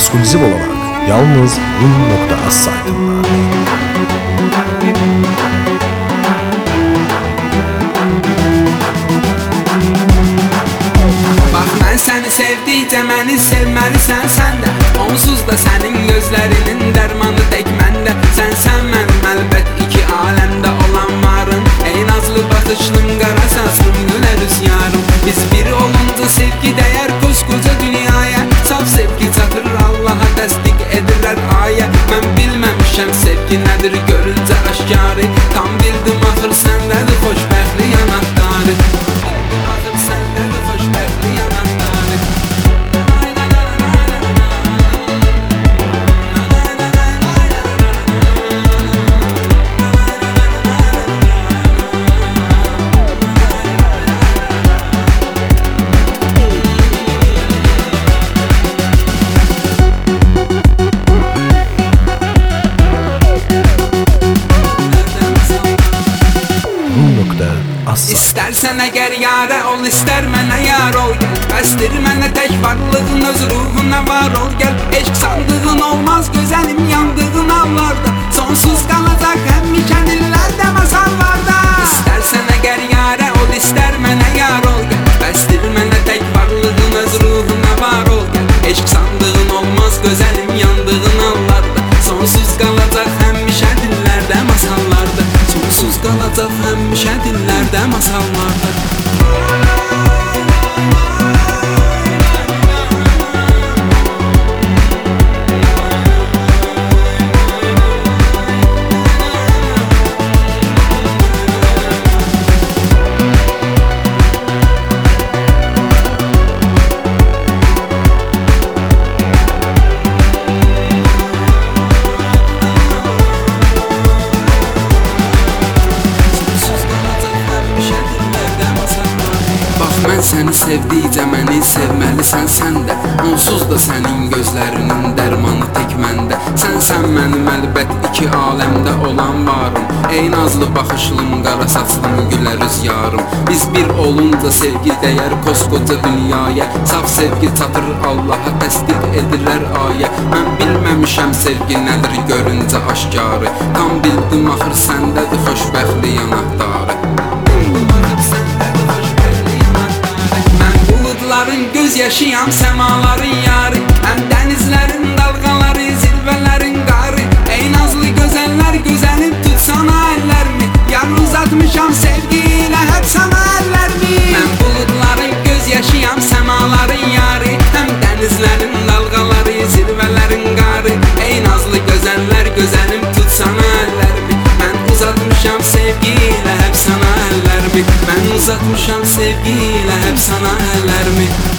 ekskluziv olarak yalnız Rum.az saytında. Bax mən səni sevdikcə məni sevməlisən sən də Onsuz da sənin gözlərinin İstersen eğer yare ol ister mənə yar ol. Gel Bəsdir mənə tək varlığın öz ruhuna var ol. Gel Eşq sandığın olmaz gözəlim yandığın anlarda. Sonsuz qalacaq həmişə qalacaq həmişə dillərdə masallarda Səni sevdikcə məni sevməlisən sən də Onsuz da sənin gözlərinin dərmanı tək məndə Sənsən mənim əlbət iki aləmdə olan varım. Ey nazlı baxışlım, qara saçlım, gülə rüzgarım Biz bir olunca sevgi dəyər koskoca dünyaya. Saf sevgi çatır Allaha təsdiq edirlər ayə Mən bilməmişəm sevgi nədir görüncə aşkarı. Tam bildim axır səndədir xoşbəxtli yanaqdarı yaşayan semaların yarı Həm dənizlərin dalğaları, zirvələrin qarı Ey nazlı gözəllər gözəlim tutsana əllərimi Yar uzatmışam sevgi ilə hep sana əllərimi Mən buludların göz yaşayan semaların yarı Həm dənizlərin dalğaları, zirvələrin qarı Ey nazlı gözəllər gözəlim tutsana əllərimi Mən uzatmışam sevgi ilə hep sana əllərimi Mən uzatmışam sevgi ilə hep sana əllərimi